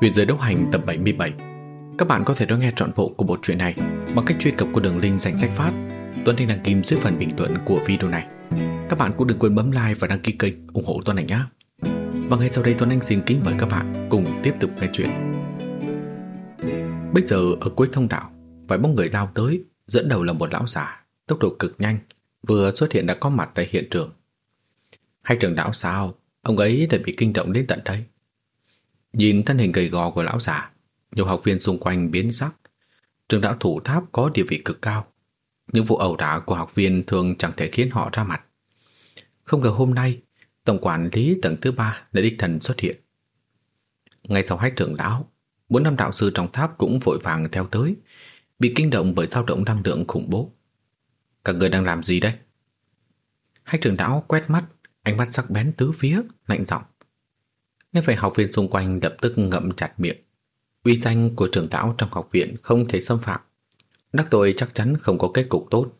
Huyền giới đấu hành tập 77 Các bạn có thể đón nghe trọn bộ của bộ truyện này bằng cách truy cập qua đường link danh sách phát. Tuấn Anh đăng kim dưới phần bình luận của video này. Các bạn cũng đừng quên bấm like và đăng ký kênh ủng hộ Tuấn Anh nhé. Và ngay sau đây Tuấn Anh xin kính mời các bạn cùng tiếp tục nghe chuyện. Bây giờ ở cuối thông đạo, Vài bóng người lao tới, Dẫn đầu là một lão già, Tốc độ cực nhanh, Vừa xuất hiện đã có mặt tại hiện trường. Hai trường lão sao? Ông ấy đã bị kinh động đến tận đây. Nhìn thân hình gầy gò của lão già, nhiều học viên xung quanh biến sắc. Trường đạo thủ tháp có địa vị cực cao. Những vụ ẩu đả của học viên thường chẳng thể khiến họ ra mặt. Không ngờ hôm nay, tổng quản lý tầng thứ ba đã đích thần xuất hiện. Ngay sau hách trưởng lão, bốn năm đạo sư trong tháp cũng vội vàng theo tới, bị kinh động bởi dao động năng lượng khủng bố. Các người đang làm gì đây? Hách trưởng lão quét mắt, ánh mắt sắc bén tứ phía, lạnh giọng. Nghe phải học viên xung quanh lập tức ngậm chặt miệng. Uy danh của trưởng lão trong học viện không thể xâm phạm. Đắc tội chắc chắn không có kết cục tốt.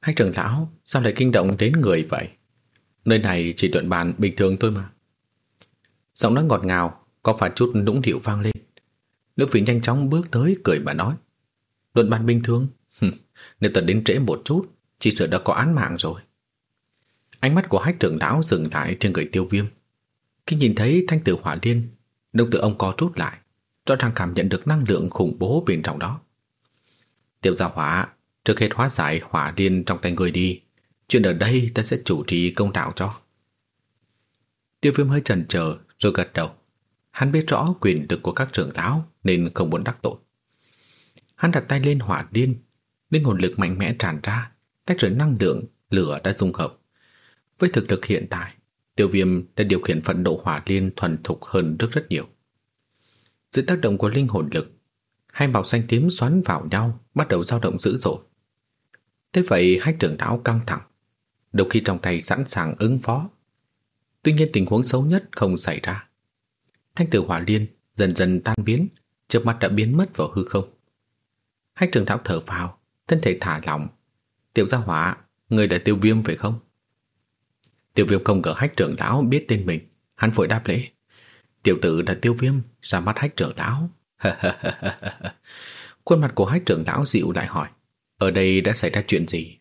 Hai trưởng lão sao lại kinh động đến người vậy? Nơi này chỉ luận bàn bình thường thôi mà. Giọng nói ngọt ngào, có phải chút nũng điệu vang lên. Nữ Phỉ nhanh chóng bước tới cười mà nói. Luận bàn bình thường? Nếu tận đến trễ một chút, chỉ sợ đã có án mạng rồi. Ánh mắt của hách trưởng lão dừng lại trên người tiêu viêm. Khi nhìn thấy thanh tử hỏa liên, đồng tử ông co rút lại, cho ràng cảm nhận được năng lượng khủng bố bên trong đó. Tiểu gia hỏa, trước hết hóa giải hỏa liên trong tay người đi, chuyện ở đây ta sẽ chủ trì công đạo cho. Tiêu viêm hơi chần chờ rồi gật đầu. Hắn biết rõ quyền lực của các trưởng lão nên không muốn đắc tội. Hắn đặt tay lên hỏa liên, linh hồn lực mạnh mẽ tràn ra, tách rời năng lượng, lửa đã dung hợp. Với thực lực hiện tại, Tiêu viêm đã điều khiển phận độ hỏa liên thuần thục hơn rất rất nhiều. Dưới tác động của linh hồn lực, hai màu xanh tím xoắn vào nhau, bắt đầu dao động dữ dội. Thế vậy hai trưởng lão căng thẳng, đôi khi trong tay sẵn sàng ứng phó. Tuy nhiên tình huống xấu nhất không xảy ra. Thanh tử hỏa liên dần dần tan biến, chớp mắt đã biến mất vào hư không. Hai trưởng lão thở phào, thân thể thả lỏng. Tiểu gia hỏa, người đã tiêu viêm phải không? Tiêu viêm không ngờ hách trưởng lão biết tên mình. Hắn vội đáp lễ. Tiểu tử là tiêu viêm, ra mắt hách trưởng lão. Khuôn mặt của hách trưởng lão dịu lại hỏi, Ở đây đã xảy ra chuyện gì?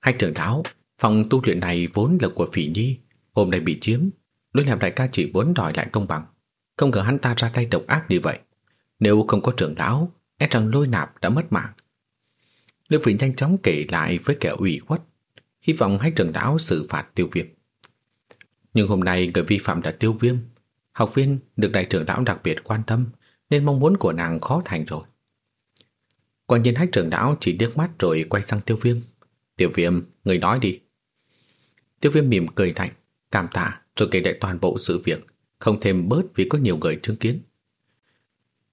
Hách trưởng lão, Phòng tu luyện này vốn là của phỉ nhi, Hôm nay bị chiếm. Đối làm đại ca chỉ muốn đòi lại công bằng. Không ngờ hắn ta ra tay độc ác như vậy. Nếu không có trưởng lão E rằng lôi nạp đã mất mạng. Lưu Phỉ nhanh chóng kể lại với kẻ ủy khuất hy vọng hách trưởng lão xử phạt tiêu viêm. Nhưng hôm nay người vi phạm là tiêu viêm, học viên được đại trưởng lão đặc biệt quan tâm nên mong muốn của nàng khó thành rồi. Quả nhiên hách trưởng lão chỉ điếc mắt rồi quay sang tiêu viêm. Tiêu viêm, người nói đi. Tiêu viêm mỉm cười lạnh, cảm tạ rồi kể lại toàn bộ sự việc, không thêm bớt vì có nhiều người chứng kiến.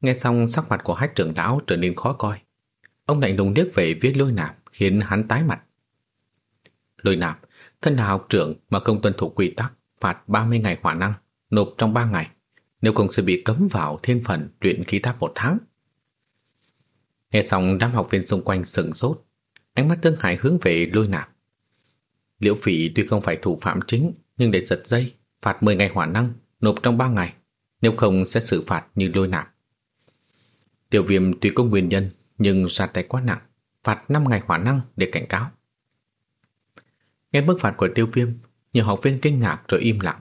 Nghe xong sắc mặt của hách trưởng lão trở nên khó coi. Ông lạnh lùng liếc về viết lôi nạp khiến hắn tái mặt. Lôi nạp, thân là học trưởng mà không tuân thủ quy tắc, phạt 30 ngày hỏa năng, nộp trong 3 ngày, nếu không sẽ bị cấm vào thiên phần luyện khí tháp một tháng. Nghe xong đám học viên xung quanh sừng sốt, ánh mắt tương hải hướng về lôi nạp. Liễu phỉ tuy không phải thủ phạm chính, nhưng để giật dây, phạt 10 ngày hỏa năng, nộp trong 3 ngày, nếu không sẽ xử phạt như lôi nạp. Tiểu viêm tuy có nguyên nhân, nhưng ra tay quá nặng, phạt 5 ngày hỏa năng để cảnh cáo. Nghe mức phạt của tiêu viêm, nhiều học viên kinh ngạc rồi im lặng.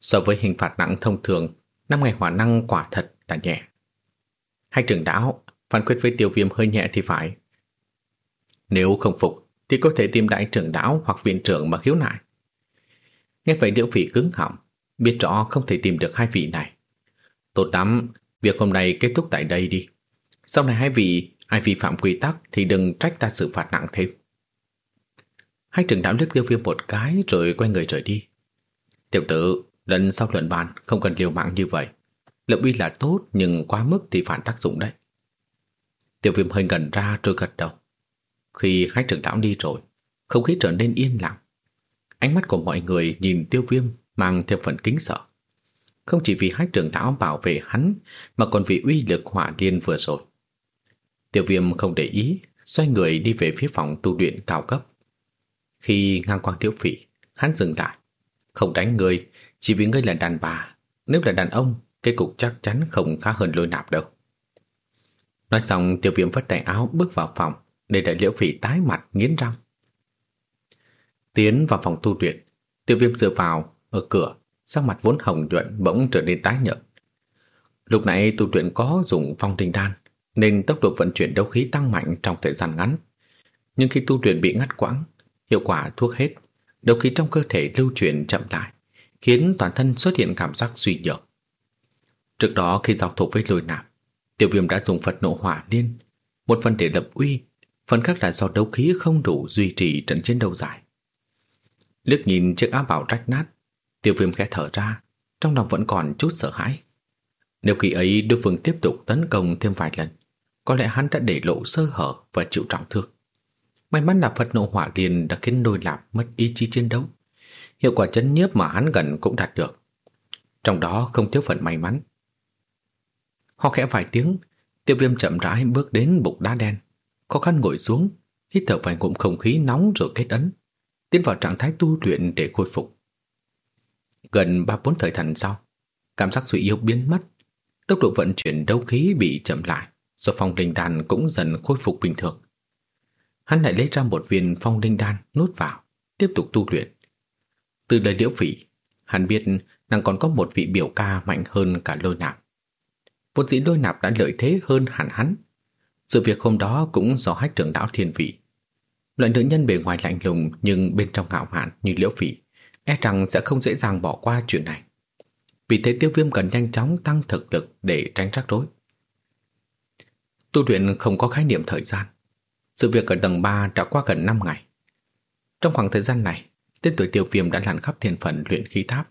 So với hình phạt nặng thông thường, năm ngày hỏa năng quả thật là nhẹ. Hai trưởng đảo phán quyết với tiêu viêm hơi nhẹ thì phải. Nếu không phục, thì có thể tìm đại trưởng đảo hoặc viện trưởng mà khiếu nại. Nghe vậy điệu phỉ cứng họng, biết rõ không thể tìm được hai vị này. Tốt lắm, việc hôm nay kết thúc tại đây đi. Sau này hai vị, ai vi phạm quy tắc thì đừng trách ta xử phạt nặng thêm. Hai trưởng đạo liếc tiêu viêm một cái rồi quay người rời đi. Tiểu tử, lần sau luận bàn không cần liều mạng như vậy. Lập uy là tốt nhưng quá mức thì phản tác dụng đấy. Tiểu viêm hơi gần ra rồi gật đầu. Khi hai trưởng đạo đi rồi, không khí trở nên yên lặng. Ánh mắt của mọi người nhìn tiêu viêm mang thêm phần kính sợ. Không chỉ vì hai trưởng lão bảo vệ hắn mà còn vì uy lực hỏa liên vừa rồi. Tiêu viêm không để ý, xoay người đi về phía phòng tu luyện cao cấp. Khi ngang qua thiếu Phỉ, hắn dừng lại. Không đánh người, chỉ vì ngươi là đàn bà. Nếu là đàn ông, kết cục chắc chắn không khá hơn lôi nạp đâu. Nói xong tiêu viêm vất tay áo bước vào phòng để đại liễu phỉ tái mặt nghiến răng. Tiến vào phòng tu luyện, tiêu viêm dựa vào ở cửa, sắc mặt vốn hồng nhuận bỗng trở nên tái nhợt. Lúc nãy tu luyện có dùng phong tinh đan, nên tốc độ vận chuyển đấu khí tăng mạnh trong thời gian ngắn. Nhưng khi tu luyện bị ngắt quãng, hiệu quả thuốc hết, đấu khí trong cơ thể lưu chuyển chậm lại, khiến toàn thân xuất hiện cảm giác suy nhược. Trước đó khi giao thủ với lôi nạp, Tiểu viêm đã dùng Phật nộ hỏa điên, một phần để lập uy, phần khác là do đấu khí không đủ duy trì trận chiến đấu dài. Liếc nhìn chiếc áo bào rách nát, Tiểu viêm khẽ thở ra, trong lòng vẫn còn chút sợ hãi. Nếu khi ấy đối phương tiếp tục tấn công thêm vài lần, có lẽ hắn đã để lộ sơ hở và chịu trọng thương. May mắn là Phật nộ hỏa liền đã khiến đôi lạp mất ý chí chiến đấu. Hiệu quả chấn nhiếp mà hắn gần cũng đạt được. Trong đó không thiếu phần may mắn. Ho khẽ vài tiếng, tiêu viêm chậm rãi bước đến bục đá đen. Khó khăn ngồi xuống, hít thở vài ngụm không khí nóng rồi kết ấn, tiến vào trạng thái tu luyện để khôi phục. Gần ba bốn thời thần sau, cảm giác suy yếu biến mất, tốc độ vận chuyển đấu khí bị chậm lại, do phòng linh đan cũng dần khôi phục bình thường. Hắn lại lấy ra một viên phong linh đan nuốt vào, tiếp tục tu luyện. Từ lời liễu phỉ, hắn biết nàng còn có một vị biểu ca mạnh hơn cả lôi nạp. Vốn dĩ đôi nạp đã lợi thế hơn hẳn hắn. Sự việc hôm đó cũng do hách trưởng đạo thiên vị. Loại nữ nhân bề ngoài lạnh lùng nhưng bên trong ngạo mạn như liễu phỉ, e rằng sẽ không dễ dàng bỏ qua chuyện này. Vì thế tiêu viêm cần nhanh chóng tăng thực lực để tránh rắc rối. Tu luyện không có khái niệm thời gian. Sự việc ở tầng 3 đã qua gần 5 ngày. Trong khoảng thời gian này, tên tuổi tiêu viêm đã lặn khắp thiên phần luyện khí tháp.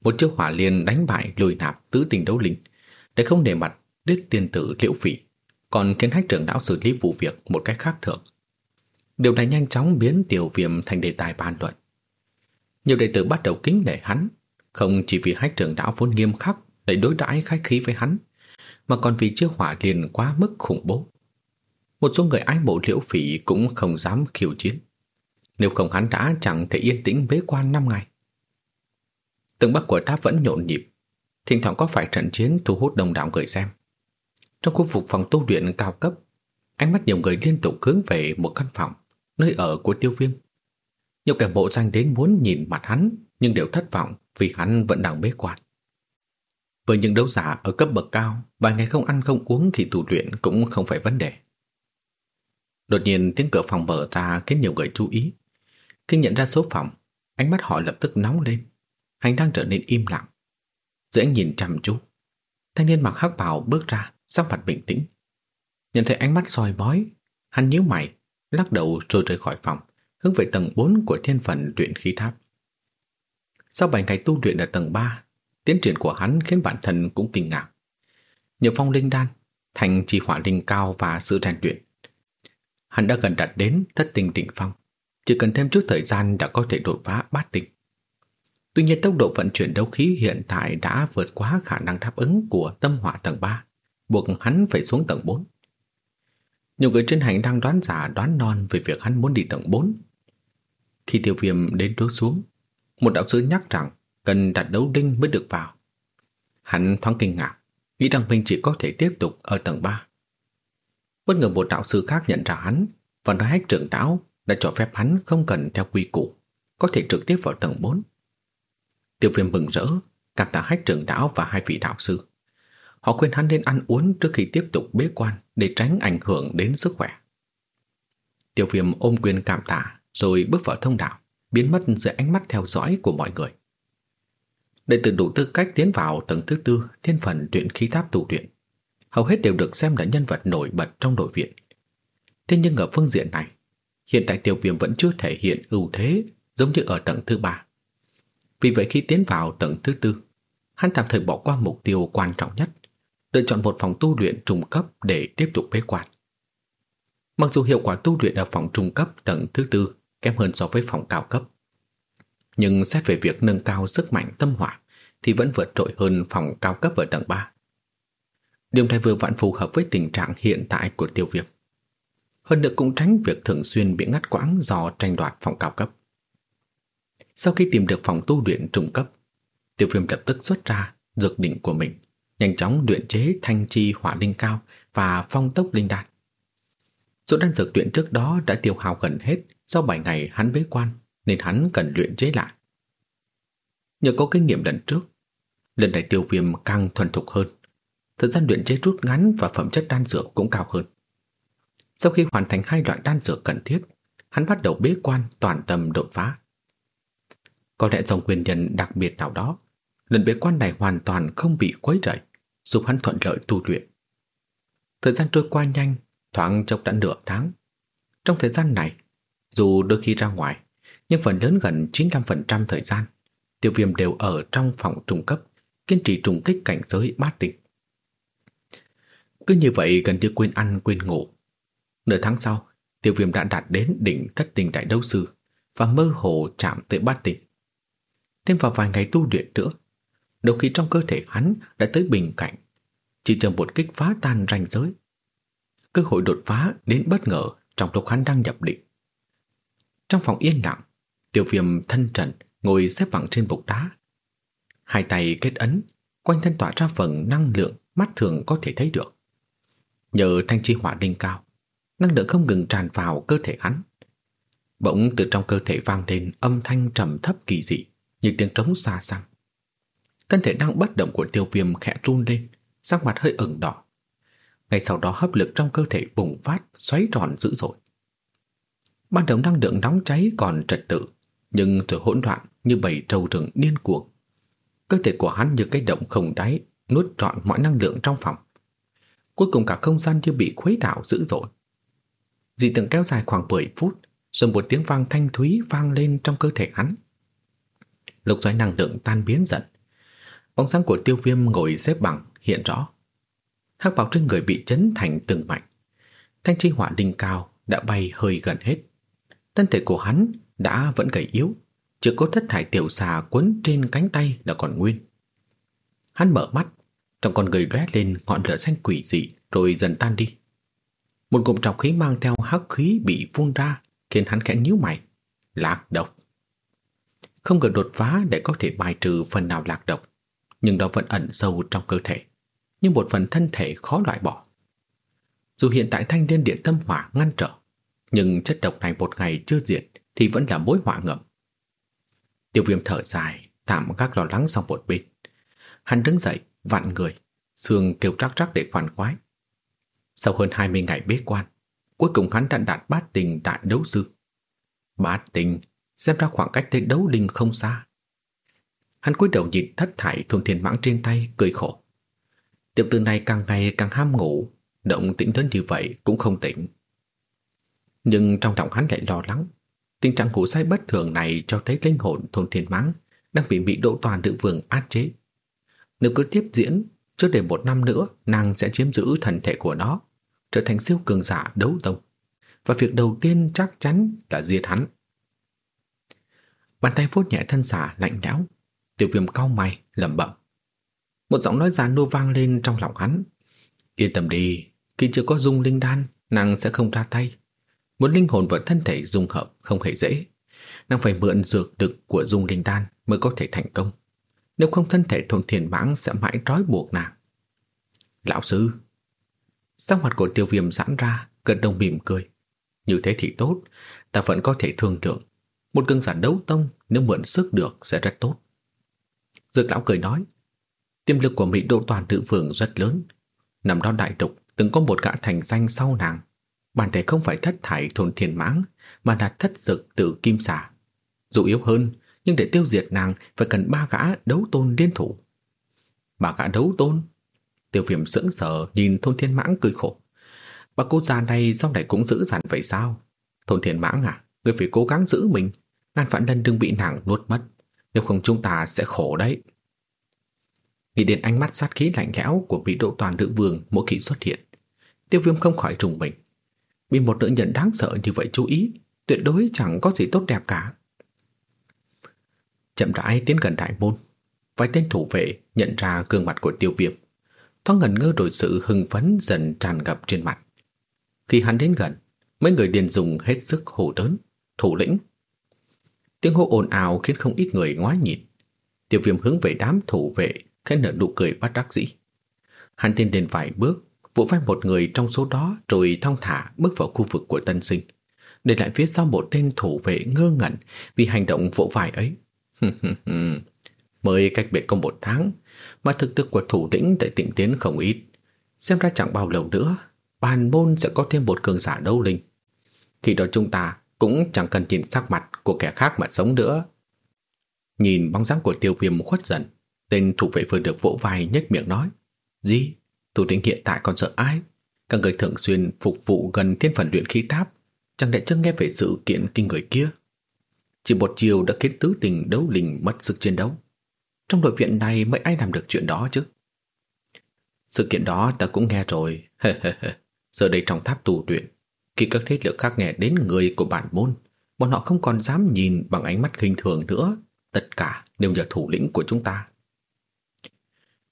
Một chiếc hỏa liên đánh bại lùi nạp tứ tình đấu linh để không để mặt đứt tiên tử liễu phỉ, còn khiến hách trưởng não xử lý vụ việc một cách khác thường. Điều này nhanh chóng biến tiểu viêm thành đề tài bàn luận. Nhiều đệ tử bắt đầu kính nể hắn, không chỉ vì hách trưởng não vốn nghiêm khắc để đối đãi khách khí với hắn, mà còn vì chiếc hỏa liền quá mức khủng bố. Một số người ái mộ liễu phỉ cũng không dám khiêu chiến. Nếu không hắn đã chẳng thể yên tĩnh bế quan năm ngày. Từng bắc của tháp vẫn nhộn nhịp, thỉnh thoảng có phải trận chiến thu hút đông đảo người xem. Trong khu vực phòng tu luyện cao cấp, ánh mắt nhiều người liên tục hướng về một căn phòng, nơi ở của tiêu viêm. Nhiều kẻ bộ danh đến muốn nhìn mặt hắn, nhưng đều thất vọng vì hắn vẫn đang bế quan. Với những đấu giả ở cấp bậc cao, vài ngày không ăn không uống khi tu luyện cũng không phải vấn đề. Đột nhiên tiếng cửa phòng mở ra khiến nhiều người chú ý. Khi nhận ra số phòng, ánh mắt họ lập tức nóng lên. Hành đang trở nên im lặng. Dưới ánh nhìn chăm chú, thanh niên mặc hắc bào bước ra, sắc mặt bình tĩnh. Nhận thấy ánh mắt soi bói, hắn nhíu mày, lắc đầu rồi rời khỏi phòng, hướng về tầng 4 của thiên phần luyện khí tháp. Sau 7 ngày tu luyện ở tầng 3, tiến triển của hắn khiến bản thân cũng kinh ngạc. Nhờ phong linh đan, thành trì hỏa linh cao và sự rèn luyện. Hắn đã gần đạt đến thất tình đỉnh phong, chỉ cần thêm chút thời gian đã có thể đột phá bát tinh. Tuy nhiên tốc độ vận chuyển đấu khí hiện tại đã vượt quá khả năng đáp ứng của tâm hỏa tầng 3, buộc hắn phải xuống tầng 4. Nhiều người trên hành đang đoán giả đoán non về việc hắn muốn đi tầng 4. Khi tiêu viêm đến đối xuống, một đạo sư nhắc rằng cần đặt đấu đinh mới được vào. Hắn thoáng kinh ngạc, nghĩ rằng mình chỉ có thể tiếp tục ở tầng 3. Bất ngờ một đạo sư khác nhận ra hắn và nói hách trưởng đạo đã cho phép hắn không cần theo quy củ, có thể trực tiếp vào tầng 4. Tiêu viêm mừng rỡ, cảm tạ hách trưởng đạo và hai vị đạo sư. Họ khuyên hắn nên ăn uống trước khi tiếp tục bế quan để tránh ảnh hưởng đến sức khỏe. Tiêu viêm ôm quyền cảm tạ rồi bước vào thông đạo, biến mất dưới ánh mắt theo dõi của mọi người. Đệ tử đủ tư cách tiến vào tầng thứ tư thiên phần luyện khí tháp tù luyện. Hầu hết đều được xem là nhân vật nổi bật trong đội viện. Thế nhưng ở phương diện này, hiện tại tiêu viêm vẫn chưa thể hiện ưu thế giống như ở tầng thứ ba. Vì vậy khi tiến vào tầng thứ tư, hắn tạm thời bỏ qua mục tiêu quan trọng nhất, lựa chọn một phòng tu luyện trung cấp để tiếp tục bế quan. Mặc dù hiệu quả tu luyện ở phòng trung cấp tầng thứ tư kém hơn so với phòng cao cấp, nhưng xét về việc nâng cao sức mạnh tâm hỏa thì vẫn vượt trội hơn phòng cao cấp ở tầng 3. Điều này vừa vặn phù hợp với tình trạng hiện tại của tiêu viêm. Hơn nữa cũng tránh việc thường xuyên bị ngắt quãng do tranh đoạt phòng cao cấp. Sau khi tìm được phòng tu luyện trung cấp, Tiêu viêm lập tức xuất ra dược đỉnh của mình, nhanh chóng luyện chế thanh chi hỏa linh cao và phong tốc linh đan. Số đan dược luyện trước đó đã tiêu hao gần hết sau 7 ngày hắn bế quan, nên hắn cần luyện chế lại. Nhờ có kinh nghiệm lần trước, lần này tiêu viêm càng thuần thục hơn. Thời gian luyện chế rút ngắn và phẩm chất đan dược cũng cao hơn. Sau khi hoàn thành hai loại đan dược cần thiết, hắn bắt đầu bế quan toàn tâm đột phá. Có lẽ do nguyên nhân đặc biệt nào đó, lần bế quan này hoàn toàn không bị quấy rầy, giúp hắn thuận lợi tu luyện. Thời gian trôi qua nhanh, thoáng chốc đã nửa tháng. Trong thời gian này, dù đôi khi ra ngoài, nhưng phần lớn gần 95% thời gian, tiêu viêm đều ở trong phòng trung cấp, kiên trì trùng kích cảnh giới bát tịch. Cứ như vậy gần như quên ăn quên ngủ. Nửa tháng sau, tiêu viêm đã đạt đến đỉnh thất tình đại đấu sư và mơ hồ chạm tới bát tình. Thêm vào vài ngày tu luyện nữa, đầu khí trong cơ thể hắn đã tới bình cảnh, chỉ chờ một kích phá tan ranh giới. Cơ hội đột phá đến bất ngờ trong lúc hắn đang nhập định. Trong phòng yên lặng, tiêu viêm thân trần ngồi xếp bằng trên bục đá. Hai tay kết ấn, quanh thân tỏa ra phần năng lượng mắt thường có thể thấy được. Nhờ thanh chi hỏa đinh cao, năng lượng không ngừng tràn vào cơ thể hắn. Bỗng từ trong cơ thể vang lên âm thanh trầm thấp kỳ dị, như tiếng trống xa xăm. Thân thể đang bất động của tiêu viêm khẽ run lên, sắc mặt hơi ửng đỏ. Ngay sau đó hấp lực trong cơ thể bùng phát, xoáy tròn dữ dội. Ban đầu năng lượng nóng cháy còn trật tự, nhưng trở hỗn loạn như bầy trâu rừng điên cuồng. Cơ thể của hắn như cái động không đáy, nuốt trọn mọi năng lượng trong phòng. Cuối cùng cả không gian như bị khuấy đảo dữ dội. Dị tượng kéo dài khoảng 10 phút, rồi một tiếng vang thanh thúy vang lên trong cơ thể hắn. Lục xoáy năng lượng tan biến dần. Bóng sáng của tiêu viêm ngồi xếp bằng hiện rõ. Hắc bảo trên người bị chấn thành từng mảnh. Thanh chi hỏa đình cao đã bay hơi gần hết. Thân thể của hắn đã vẫn gầy yếu, chỉ có thất thải tiểu xà quấn trên cánh tay là còn nguyên. Hắn mở mắt, trong con người lóe lên ngọn lửa xanh quỷ dị rồi dần tan đi. Một cụm trọc khí mang theo hắc khí bị phun ra khiến hắn khẽ nhíu mày. Lạc độc. Không cần đột phá để có thể bài trừ phần nào lạc độc, nhưng đó vẫn ẩn sâu trong cơ thể, như một phần thân thể khó loại bỏ. Dù hiện tại thanh liên điện tâm hỏa ngăn trở, nhưng chất độc này một ngày chưa diệt thì vẫn là mối họa ngầm. Tiêu viêm thở dài, tạm các lo lắng sang một bên. Hắn đứng dậy, vạn người, xương kêu rắc rắc để khoan khoái. Sau hơn 20 ngày bế quan, cuối cùng hắn đã đạt bát tình đại đấu sư. Bát tình, xem ra khoảng cách tới đấu linh không xa. Hắn cúi đầu nhìn thất thải thôn thiên mãng trên tay, cười khổ. Tiểu tử này càng ngày càng ham ngủ, động tĩnh đến như vậy cũng không tỉnh. Nhưng trong lòng hắn lại lo lắng, Tình trạng ngủ say bất thường này cho thấy linh hồn thôn thiên mãng đang bị bị độ toàn nữ vương át chế. Nếu cứ tiếp diễn, chưa để một năm nữa nàng sẽ chiếm giữ thần thể của nó, trở thành siêu cường giả đấu tông. Và việc đầu tiên chắc chắn là diệt hắn. Bàn tay vuốt nhẹ thân xả lạnh lẽo, tiểu viêm cau mày, lẩm bẩm. Một giọng nói già nua vang lên trong lòng hắn. Yên tâm đi, khi chưa có dung linh đan, nàng sẽ không ra tay. muốn linh hồn và thân thể dung hợp không hề dễ. Nàng phải mượn dược lực của dung linh đan mới có thể thành công. Nếu không thân thể thôn thiền mãng sẽ mãi trói buộc nàng. Lão sư! Sắc mặt của tiêu viêm giãn ra, gần đồng mỉm cười. Như thế thì tốt, ta vẫn có thể thương lượng. Một cương giả đấu tông nếu mượn sức được sẽ rất tốt. Dược lão cười nói, tiềm lực của Mỹ độ toàn tự vương rất lớn. Nằm đó đại tục từng có một gã thành danh sau nàng bản thể không phải thất thải thôn thiền mãng, mà là thất dực tử kim xà. Dù yếu hơn, nhưng để tiêu diệt nàng phải cần ba gã đấu tôn liên thủ. Ba gã đấu tôn? Tiêu viêm sững sờ nhìn thôn thiên mãng cười khổ. Bà cô già này sau này cũng giữ dằn vậy sao? Thôn thiên mãng à, người phải cố gắng giữ mình, ngàn vạn lần đừng bị nàng nuốt mất, nếu không chúng ta sẽ khổ đấy. Nghĩ đến ánh mắt sát khí lạnh lẽo của vị độ toàn nữ vương mỗi khi xuất hiện, tiêu viêm không khỏi trùng mình. Bị một nữ nhân đáng sợ như vậy chú ý Tuyệt đối chẳng có gì tốt đẹp cả Chậm rãi tiến gần đại môn. Vài tên thủ vệ nhận ra gương mặt của tiêu viêm. Thoáng ngần ngơ đổi sự hưng phấn dần tràn ngập trên mặt. Khi hắn đến gần Mấy người điền dùng hết sức hổ đớn Thủ lĩnh. Tiếng hô ồn ào khiến không ít người ngoái nhìn. Tiêu viêm hướng về đám thủ vệ khẽ nở nụ cười bắt đắc dĩ. Hắn tiến đến vài bước, vỗ vai một người trong số đó rồi thong thả bước vào khu vực của tân sinh, để lại phía sau một tên thủ vệ ngơ ngẩn vì hành động vỗ vai ấy. Mới cách biệt công một tháng, mà thực lực của thủ lĩnh đã tịnh tiến không ít. Xem ra chẳng bao lâu nữa, bàn môn sẽ có thêm một cường giả đấu linh. Khi đó chúng ta cũng chẳng cần nhìn sắc mặt của kẻ khác mà sống nữa. Nhìn bóng dáng của tiêu viêm khuất dần, tên thủ vệ vừa được vỗ vai nhếch miệng nói. Gì? Thủ lĩnh hiện tại còn sợ ai? Các người thường xuyên phục vụ gần thiên phần luyện khí tháp, chẳng lẽ chưa nghe về sự kiện kinh người kia? Chỉ một chiều đã khiến tứ tình đấu linh mất sức chiến đấu. Trong đội viện này mấy ai làm được chuyện đó chứ? Sự kiện đó ta cũng nghe rồi. Giờ đây trong tháp tù luyện, khi các thế lực khác nghe đến người của bản môn, bọn họ không còn dám nhìn bằng ánh mắt khinh thường nữa. Tất cả đều nhờ thủ lĩnh của chúng ta.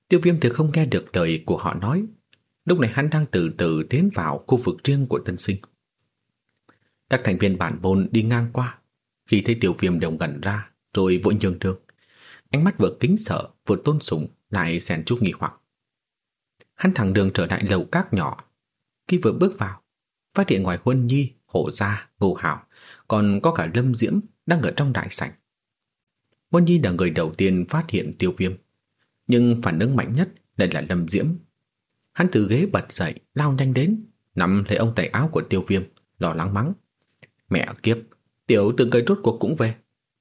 Tiêu viêm thì không nghe được lời của họ nói. Lúc này hắn đang từ từ tiến vào khu vực riêng của tân sinh. Các thành viên bản môn đi ngang qua. Khi thấy tiêu viêm đều gần ra, rồi vội nhường đường. Ánh mắt vừa kính sợ, vừa tôn sùng, lại xèn chút nghi hoặc. Hắn thẳng đường trở lại lầu các nhỏ. Khi vừa bước vào, phát hiện ngoài Huân Nhi, Hổ Gia, Ngô Hảo, còn có cả Lâm Diễm đang ở trong đại sảnh. Huân Nhi là người đầu tiên phát hiện tiêu viêm, nhưng phản ứng mạnh nhất lại là Lâm Diễm. Hắn từ ghế bật dậy, lao nhanh đến, nắm lấy ông tay áo của tiêu viêm, lo lắng mắng. Mẹ kiếp, tiểu từng người rốt cuộc cũng về.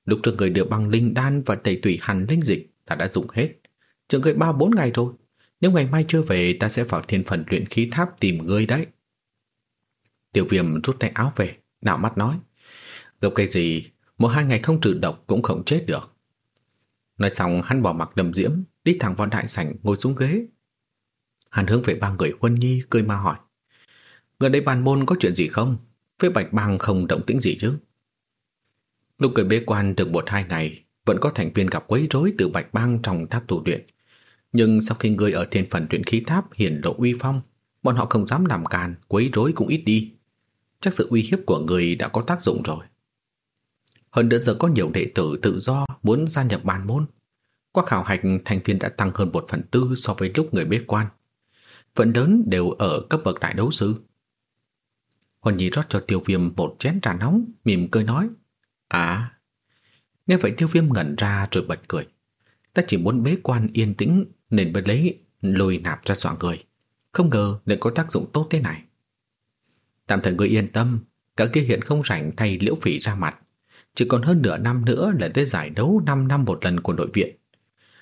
Lúc trước người đưa băng linh đan và tẩy tủy hàn linh dịch ta đã dùng hết. Chừng người ba bốn ngày rồi. Nếu ngày mai chưa về ta sẽ vào thiên phần luyện khí tháp tìm ngươi đấy. Tiểu viêm rút tay áo về, đảo mắt nói. Gặp cái gì, một hai ngày không trừ độc cũng không chết được. Nói xong hắn bỏ mặc đầm diễm, đi thẳng vào đại sảnh ngồi xuống ghế. Hắn hướng về ba người huân nhi cười ma hỏi. Gần đây bàn môn có chuyện gì không? Với bạch bang không động tĩnh gì chứ? Lúc người bế quan được một hai ngày, vẫn có thành viên gặp quấy rối từ bạch bang trong tháp tù luyện. Nhưng sau khi người ở thiên phần luyện khí tháp hiển lộ uy phong, bọn họ không dám làm càn, quấy rối cũng ít đi. Chắc sự uy hiếp của người đã có tác dụng rồi. Hơn nữa giờ có nhiều đệ tử tự do muốn gia nhập bàn môn. Qua khảo hạch, thành viên đã tăng hơn một phần tư so với lúc người bế quan. Phần lớn đều ở cấp bậc đại đấu sư. Huân Nhi rót cho tiêu viêm một chén trà nóng, mỉm cười nói. À, nghe vậy tiêu viêm ngẩn ra rồi bật cười. Ta chỉ muốn bế quan yên tĩnh nên mới lấy lùi nạp ra dọa người. Không ngờ lại có tác dụng tốt thế này. Tạm thời người yên tâm, cả kia hiện không rảnh thay liễu phỉ ra mặt. Chỉ còn hơn nửa năm nữa là tới giải đấu 5 năm một lần của đội viện.